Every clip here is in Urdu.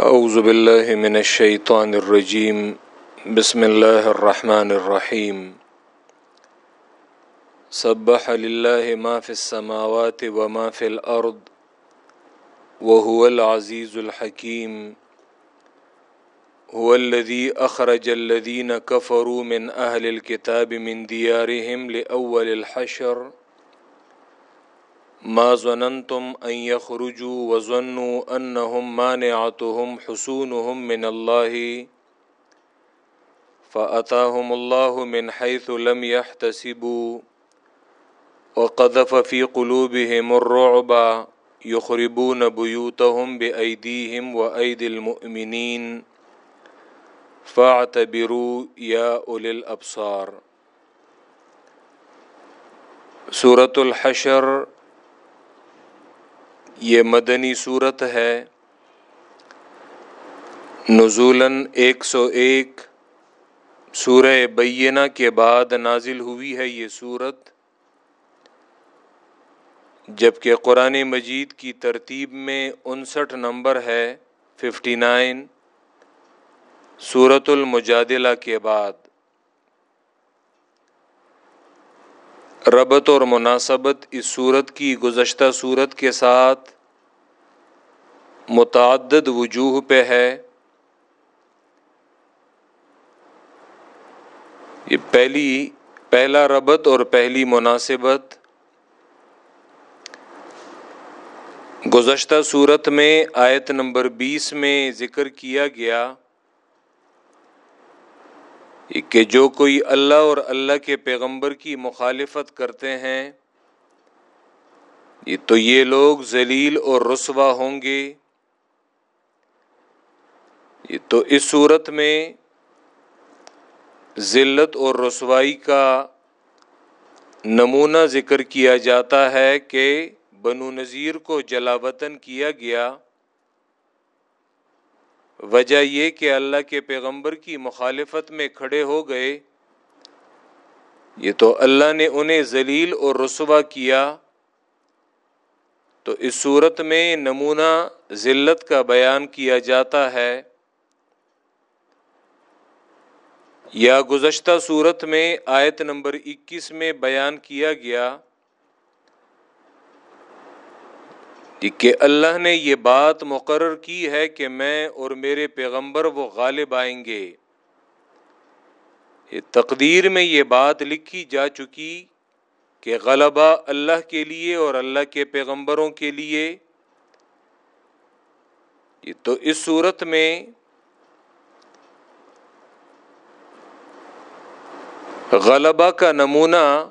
اعوذ باللہ من الشیطان الرجیم بسم اللہ الرحمن الرحیم سبح للہ ما فی السماوات وما فی الارض وهو العزیز الحکیم هو الذي اخرج الذين كفروا من اهل الكتاب من ديارهم لاول الحشر ما ظننتم ان يخرجوا وظنوا انهم مانعتهم حصونهم من الله فاتاهم الله من حيث لم يحتسبوا وقذف في قلوبهم الرعب يخربون بيوتهم بايديهم وايدي المؤمنين فاعتبروا يا اولي الابصار سورة الحشر یہ مدنی صورت ہے۔ نزولاً ایک سو ایک سورہ بینہ کے بعد نازل ہوئی ہے یہ صورت، جبکہ قرآن مجید کی ترتیب میں انسٹھ نمبر ہے، ففٹی نائن صورت المجادلہ کے بعد۔ ربط اور مناسبت اس صورت کی گزشتہ صورت کے ساتھ متعدد وجوہ پہ ہے۔ یہ پہلی، پہلا ربط اور پہلی مناسبت۔ گزشتہ صورت میں آیت نمبر بیس میں ذکر کیا گیا کہ جو کوئی اللہ اور اللہ کے پیغمبر کی مخالفت کرتے ہیں تو یہ لوگ ذلیل اور رسوا ہوں گے۔ تو اس صورت میں ذلت اور رسوائی کا نمونہ ذکر کیا جاتا ہے کہ بنو نذیر کو جلا وطن کیا گیا۔ وجہ یہ کہ اللہ کے پیغمبر کی مخالفت میں کھڑے ہو گئے۔ یہ تو اللہ نے انہیں ذلیل اور رسوا کیا۔ تو اس صورت میں نمونہ ذلت کا بیان کیا جاتا ہے۔ یا گزشتہ صورت میں آیت نمبر اکیس میں بیان کیا گیا کہ اللہ نے یہ بات مقرر کی ہے کہ میں اور میرے پیغمبر وہ غالب آئیں گے۔ تقدیر میں یہ بات لکھی جا چکی کہ غلبہ اللہ کے لیے اور اللہ کے پیغمبروں کے لیے۔ تو اس صورت میں غلبہ کا نمونہ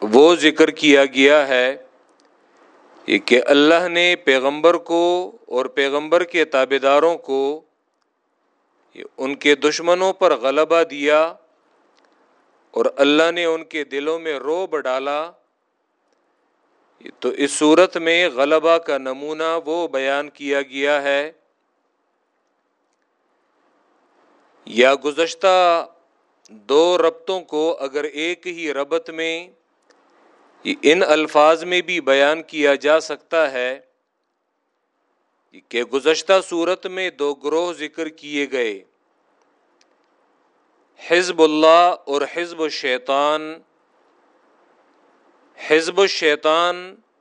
وہ ذکر کیا گیا ہے کہ اللہ نے پیغمبر کو اور پیغمبر کے تابے داروں کو ان کے دشمنوں پر غلبہ دیا اور اللہ نے ان کے دلوں میں روب ڈالا۔ تو اس صورت میں غلبہ کا نمونہ وہ بیان کیا گیا ہے۔ یا گزشتہ دو ربطوں کو اگر ایک ہی ربط میں ان الفاظ میں بھی بیان کیا جا سکتا ہے کہ گزشتہ صورت میں دو گروہ ذکر کیے گئے۔ حزب اللہ اور حزب الشیطان حزب الشیطان یہ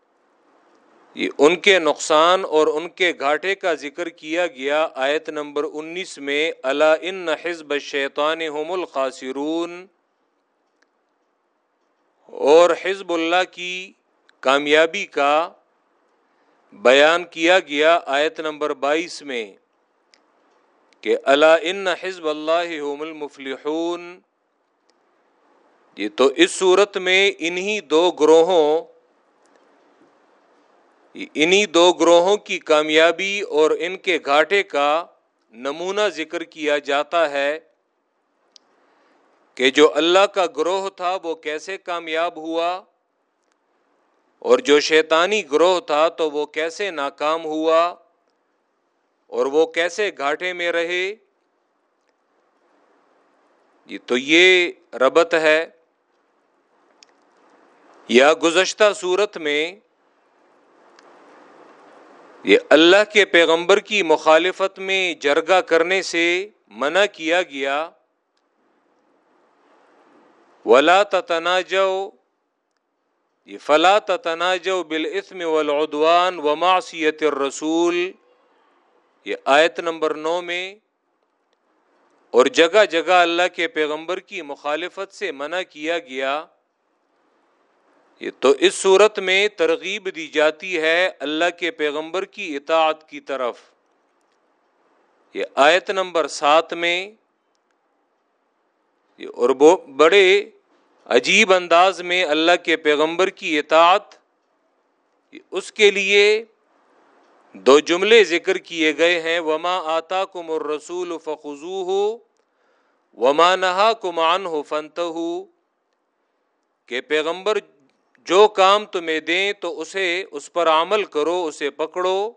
ان کے نقصان اور ان کے گھاٹے کا ذکر کیا گیا آیت نمبر انیس میں اللہ ان حزب الشیطان ہم الخاصرون اور حزب اللہ کی کامیابی کا بیان کیا گیا آیت نمبر بائیس میں، کہ اللہ ان حزب اللہ المفلحون یہ تو اس صورت میں انہی دو گروہوں انہی دو گروہوں کی کامیابی اور ان کے گھاٹے کا نمونہ ذکر کیا جاتا ہے کہ جو اللہ کا گروہ تھا وہ کیسے کامیاب ہوا اور جو شیطانی گروہ تھا تو وہ کیسے ناکام ہوا اور وہ کیسے گھاٹے میں رہے؟ جی تو یہ ربط ہے۔ یا گزشتہ صورت میں یہ اللہ کے پیغمبر کی مخالفت میں جرگا کرنے سے منع کیا گیا۔ ولا تناجو یہ فلا تناجو بالاسم والعدوان ومعصیت الرسول۔ یہ آیت نمبر نو میں اور جگہ جگہ اللہ کے پیغمبر کی مخالفت سے منع کیا گیا۔ یہ تو اس صورت میں ترغیب دی جاتی ہے اللہ کے پیغمبر کی اطاعت کی طرف۔ یہ آیت نمبر سات میں اور بڑے عجیب انداز میں اللہ کے پیغمبر کی اطاعت اس کے لیے دو جملے ذکر کیے گئے ہیں۔ وما آتا کم رسول فخو ہو وما نہا کمان ہو فنت ہو کہ پیغمبر جو کام تمہیں دیں تو اسے اس پر عمل کرو، اسے پکڑو،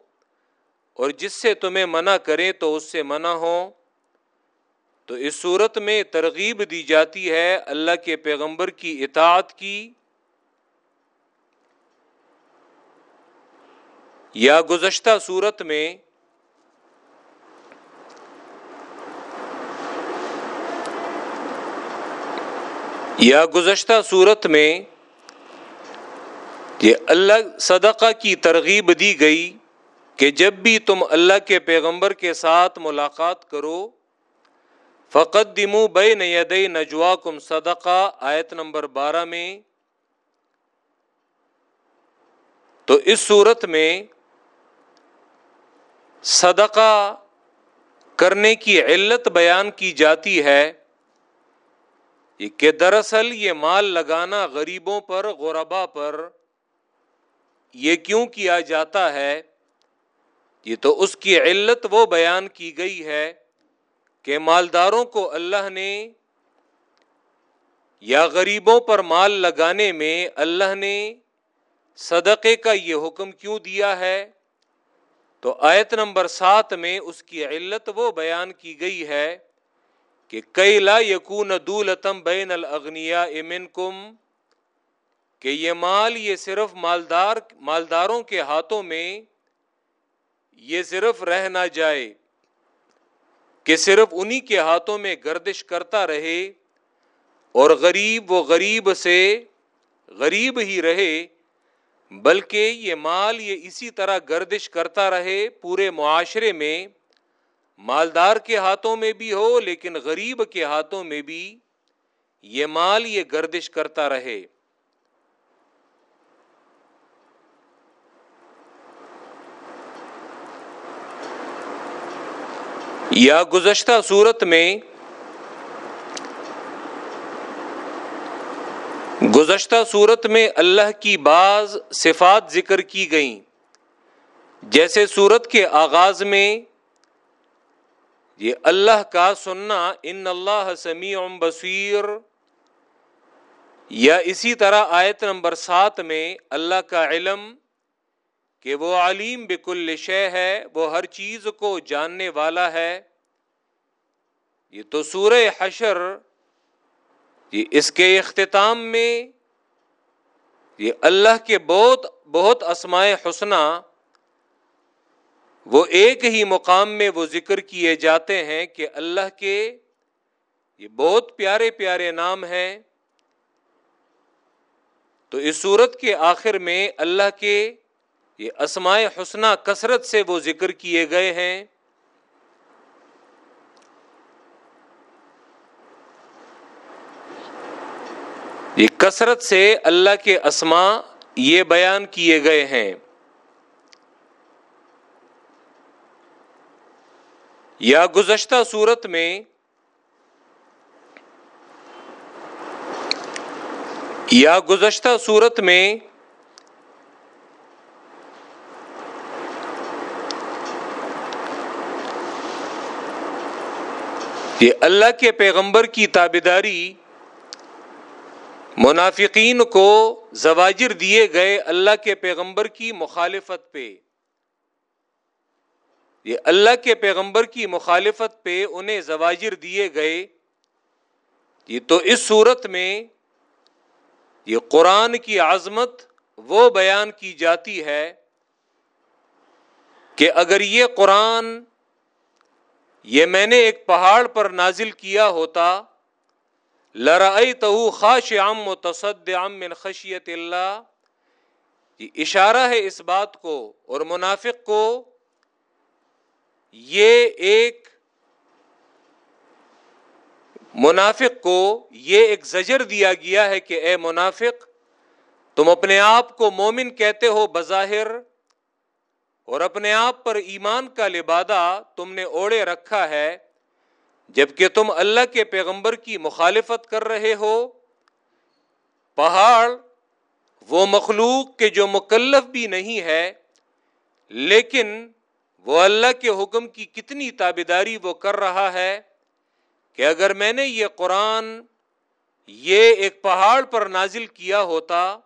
اور جس سے تمہیں منع کریں تو اس سے منع ہو تو اس صورت میں ترغیب دی جاتی ہے اللہ کے پیغمبر کی اطاعت کی۔ یا گزشتہ صورت میں یا گزشتہ صورت میں یہ اللہ صدقہ کی ترغیب دی گئی کہ جب بھی تم اللہ کے پیغمبر کے ساتھ ملاقات کرو فقط دمو بے نید نجوا کم صدقہ، آیت نمبر بارہ میں۔ تو اس صورت میں صدقہ کرنے کی علت بیان کی جاتی ہے کہ دراصل یہ مال لگانا غریبوں پر غربا پر یہ کیوں کیا جاتا ہے؟ یہ تو اس کی علت وہ بیان کی گئی ہے کہ مالداروں کو اللہ نے یا غریبوں پر مال لگانے میں اللہ نے صدقے کا یہ حکم کیوں دیا ہے؟ تو آیت نمبر سات میں اس کی علت وہ بیان کی گئی ہے کہ کئی لا یقون دولتم بین الغنیا امن کم کہ یہ مال یہ صرف مالدار مالداروں کے ہاتھوں میں یہ صرف رہ نہ جائے، کہ صرف انہی کے ہاتھوں میں گردش کرتا رہے اور غریب وہ غریب سے غریب ہی رہے، بلکہ یہ مال یہ اسی طرح گردش کرتا رہے پورے معاشرے میں، مالدار کے ہاتھوں میں بھی ہو، لیکن غریب کے ہاتھوں میں بھی یہ مال یہ گردش کرتا رہے۔ یا گزشتہ صورت میں گزشتہ صورت میں اللہ کی بعض صفات ذکر کی گئیں۔ جیسے صورت کے آغاز میں یہ اللہ کا سننا ان اللہ سمیع بصیر یا اسی طرح آیت نمبر سات میں اللہ کا علم کہ وہ علیم بکل شے ہے، وہ ہر چیز کو جاننے والا ہے۔ یہ تو سورہ حشر، یہ اس کے اختتام میں، یہ اللہ کے بہت بہت اسمائے حسنہ، وہ ایک ہی مقام میں وہ ذکر کیے جاتے ہیں کہ اللہ کے یہ بہت پیارے پیارے نام ہیں۔ تو اس صورت کے آخر میں اللہ کے یہ اسمائے حسنہ کثرت سے وہ ذکر کیے گئے ہیں۔ یہ کثرت سے اللہ کے اسما یہ بیان کیے گئے ہیں۔ یا گزشتہ صورت میں یا گزشتہ صورت میں یہ اللہ کے پیغمبر کی تابیداری منافقین کو زواجر دیے گئے اللہ کے پیغمبر کی مخالفت پہ۔ یہ اللہ کے پیغمبر کی مخالفت پہ انہیں زواجر دیے گئے۔ یہ تو اس صورت میں یہ قرآن کی عظمت وہ بیان کی جاتی ہے کہ اگر یہ قرآن یہ میں نے ایک پہاڑ پر نازل کیا ہوتا۔ لڑائی تو خاش ام و تصد من خشیت اللہ۔ یہ اشارہ ہے اس بات کو اور منافق کو۔ یہ ایک منافق کو یہ ایک زجر دیا گیا ہے کہ اے منافق، تم اپنے آپ کو مومن کہتے ہو بظاہر۔ اور اپنے آپ پر ایمان کا لبادہ تم نے اوڑے رکھا ہے، جبکہ تم اللہ کے پیغمبر کی مخالفت کر رہے ہو۔ پہاڑ، وہ مخلوق کے جو مکلف بھی نہیں ہے، لیکن وہ اللہ کے حکم کی کتنی تابیداری وہ کر رہا ہے کہ اگر میں نے یہ قرآن یہ ایک پہاڑ پر نازل کیا ہوتا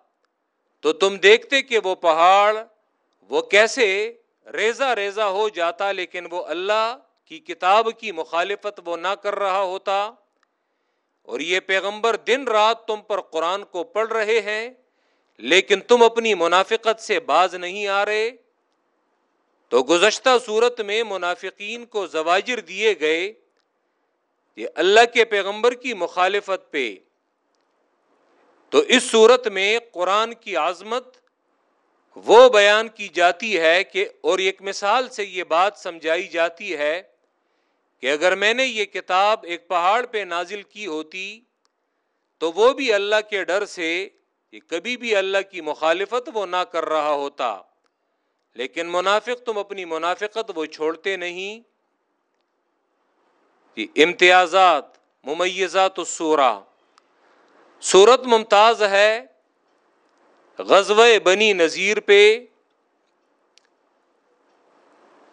تو تم دیکھتے کہ وہ پہاڑ وہ کیسے ریزا ریزا ہو جاتا لیکن وہ اللہ کی کتاب کی مخالفت وہ نہ کر رہا ہوتا اور یہ پیغمبر دن رات تم پر قرآن کو پڑھ رہے ہیں لیکن تم اپنی منافقت سے باز نہیں آ رہے تو گزشتہ صورت میں منافقین کو زواجر دیے گئے یہ اللہ کے پیغمبر کی مخالفت پہ تو اس صورت میں قرآن کی عظمت وہ بیان کی جاتی ہے کہ اور ایک مثال سے یہ بات سمجھائی جاتی ہے کہ اگر میں نے یہ کتاب ایک پہاڑ پہ نازل کی ہوتی تو وہ بھی اللہ کے ڈر سے کبھی بھی اللہ کی مخالفت وہ نہ کر رہا ہوتا۔ لیکن منافق تم اپنی منافقت وہ چھوڑتے نہیں۔ امتیازات، ممیزات السورہ صورت ممتاز ہے غزوہ بنی نذیر پہ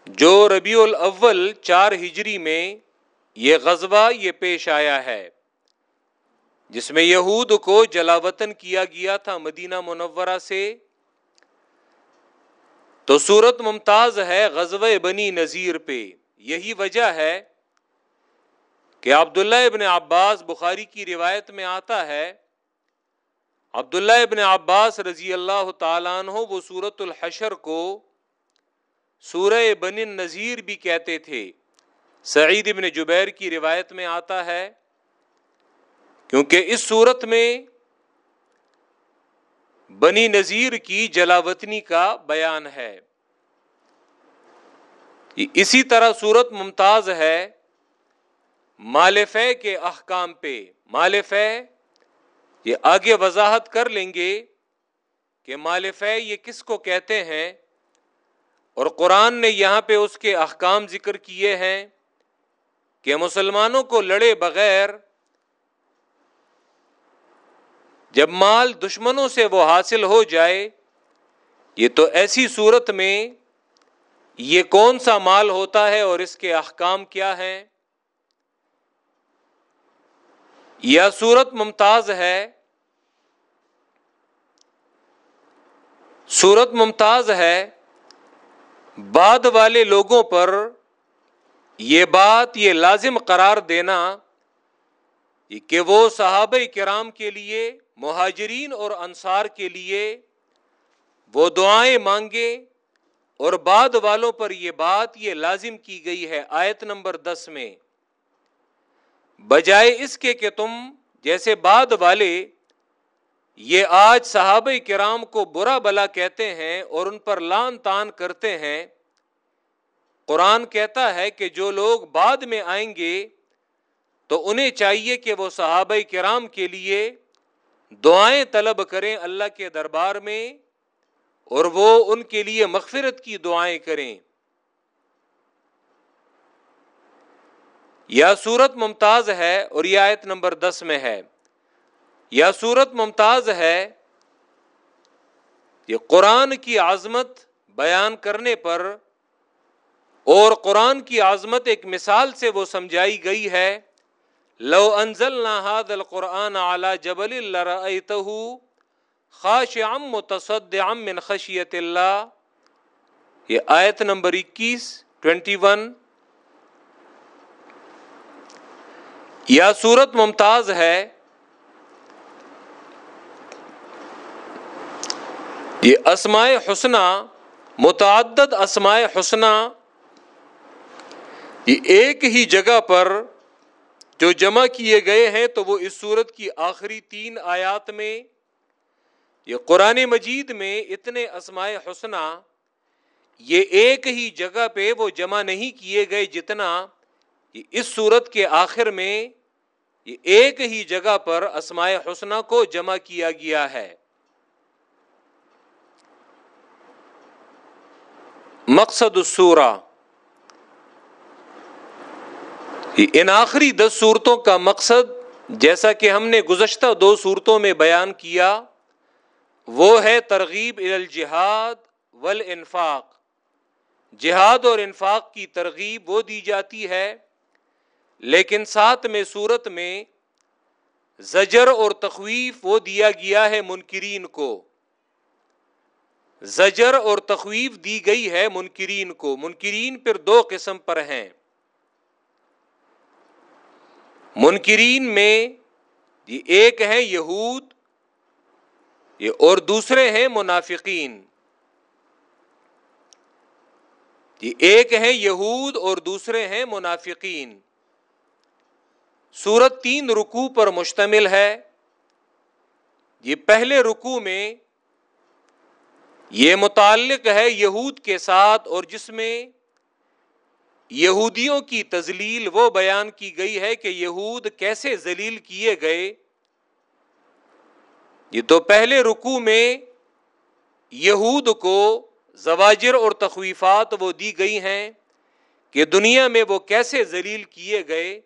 جو ربیع الاول چار ہجری میں یہ غزوہ یہ پیش آیا ہے، جس میں یہود کو جلاوطن کیا گیا تھا مدینہ منورہ سے۔ تو صورت ممتاز ہے غزوہ بنی نذیر پہ۔ یہی وجہ ہے کہ عبداللہ ابن عباس بخاری کی روایت میں آتا ہے عبداللہ ابن عباس رضی اللہ تعالیٰ عنہ وہ سورت الحشر کو سورہ بن نذیر بھی کہتے تھے۔ سعید ابن جبیر کی روایت میں آتا ہے، کیونکہ اس صورت میں بنی نذیر کی جلاوطنی کا بیان ہے۔ اسی طرح صورت ممتاز ہے مالف کے احکام پہ۔ مالف یہ آگے وضاحت کر لیں گے کہ مالف یہ کس کو کہتے ہیں اور قرآن نے یہاں پہ اس کے احکام ذکر کیے ہیں کہ مسلمانوں کو لڑے بغیر جب مال دشمنوں سے وہ حاصل ہو جائے، یہ تو ایسی صورت میں یہ کون سا مال ہوتا ہے اور اس کے احکام کیا ہیں؟ یا صورت ممتاز ہے صورت ممتاز ہے، بعد والے لوگوں پر یہ بات یہ لازم قرار دینا کہ وہ صحابہ کرام کے لیے، مہاجرین اور انصار کے لیے وہ دعائیں مانگے اور بعد والوں پر یہ بات یہ لازم کی گئی ہے آیت نمبر دس میں۔ بجائے اس کے کہ تم جیسے بعد والے یہ آج صحابہ کرام کو برا بلا کہتے ہیں اور ان پر لان تان کرتے ہیں، قرآن کہتا ہے کہ جو لوگ بعد میں آئیں گے تو انہیں چاہیے کہ وہ صحابہ کرام کے لیے دعائیں طلب کریں اللہ کے دربار میں اور وہ ان کے لیے مغفرت کی دعائیں کریں۔ یا صورت ممتاز ہے اور یہ آیت نمبر دس میں ہے۔ یا صورت ممتاز ہے، یہ قرآن کی عظمت بیان کرنے پر اور قرآن کی عظمت ایک مثال سے وہ سمجھائی گئی ہے۔ لو انزلنا هذا القرآن اعلی جبل لرأيته خاشعا متصدعا من خشیت اللہ۔ یہ آیت نمبر 21 21 یا صورت ممتاز ہے، یہ اسماء حسنہ، متعدد اسمائے حسنہ، یہ ایک ہی جگہ پر جو جمع کیے گئے ہیں تو وہ اس صورت کی آخری تین آیات میں، یہ قرآن مجید میں اتنے اسمائے حسنہ، یہ ایک ہی جگہ پہ وہ جمع نہیں کیے گئے جتنا اس صورت کے آخر میں یہ ایک ہی جگہ پر اسمائے حسنہ کو جمع کیا گیا ہے۔ مقصد السورہ۔ ان آخری دس صورتوں کا مقصد جیسا کہ ہم نے گزشتہ دو صورتوں میں بیان کیا، وہ ہے ترغیب الجہاد ول انفاق جہاد اور انفاق کی ترغیب وہ دی جاتی ہے لیکن ساتھ میں صورت میں زجر اور تخویف وہ دیا گیا ہے منکرین کو۔ زجر اور تخویف دی گئی ہے منکرین کو۔ منکرین پھر دو قسم پر ہیں۔ منکرین میں یہ ایک ہے یہود، یہ اور دوسرے ہیں منافقین۔ یہ ایک ہے یہود اور دوسرے ہیں منافقین۔ سورت تین رکو پر مشتمل ہے۔ یہ پہلے رکو میں یہ متعلق ہے یہود کے ساتھ اور جس میں یہودیوں کی تزلیل وہ بیان کی گئی ہے کہ یہود کیسے ذلیل کیے گئے۔ یہ تو پہلے رکو میں یہود کو زواجر اور تخویفات وہ دی گئی ہیں کہ دنیا میں وہ کیسے ذلیل کیے گئے۔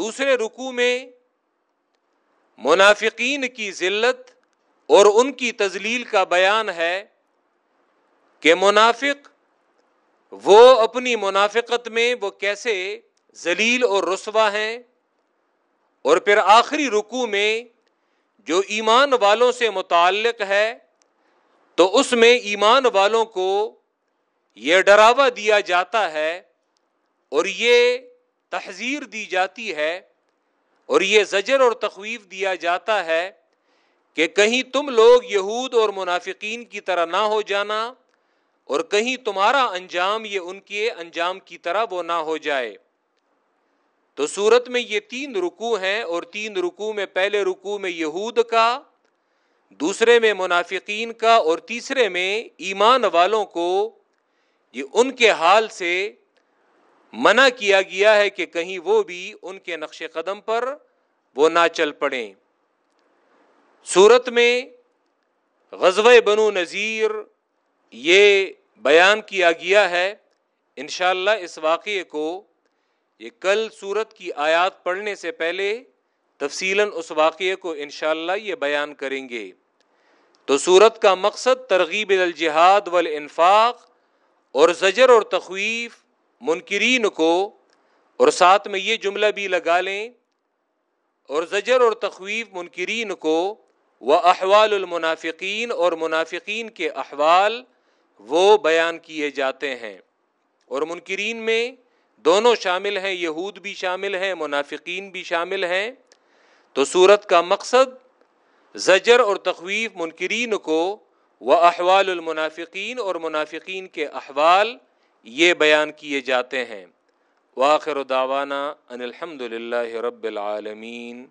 دوسرے رکو میں منافقین کی ذلت اور ان کی تزلیل کا بیان ہے کہ منافق وہ اپنی منافقت میں وہ کیسے ذلیل اور رسوا ہیں اور پھر آخری رکو میں جو ایمان والوں سے متعلق ہے تو اس میں ایمان والوں کو یہ ڈراوا دیا جاتا ہے اور یہ تحذیر دی جاتی ہے اور یہ زجر اور تخویف دیا جاتا ہے کہ کہیں تم لوگ یہود اور منافقین کی طرح نہ ہو جانا اور کہیں تمہارا انجام یہ ان کے انجام کی طرح وہ نہ ہو جائے۔ تو صورت میں یہ تین رکو ہیں اور تین رکو میں پہلے رکو میں یہود کا، دوسرے میں منافقین کا اور تیسرے میں ایمان والوں کو یہ ان کے حال سے منع کیا گیا ہے کہ کہیں وہ بھی ان کے نقش قدم پر وہ نہ چل پڑیں۔ صورت میں غزب بنو نذیر یہ بیان کیا گیا ہے۔ انشاءاللہ اس واقعے کو یہ کل صورت کی آیات پڑھنے سے پہلے تفصیل اس واقعے کو انشاءاللہ یہ بیان کریں گے۔ تو صورت کا مقصد ترغیب الجہاد والانفاق اور زجر اور تخویف منکرین کو اور ساتھ میں یہ جملہ بھی لگا لیں، اور زجر اور تخویف منکرین کو وہ احوال المنافقین اور منافقین کے احوال وہ بیان کیے جاتے ہیں۔ اور منکرین میں دونوں شامل ہیں، یہود بھی شامل ہیں، منافقین بھی شامل ہیں۔ تو صورت کا مقصد زجر اور تخویف منکرین کو وہ احوال المنافقین اور منافقین کے احوال یہ بیان کیے جاتے ہیں۔ واخر داوانہ ان الحمد للہ رب العالمین۔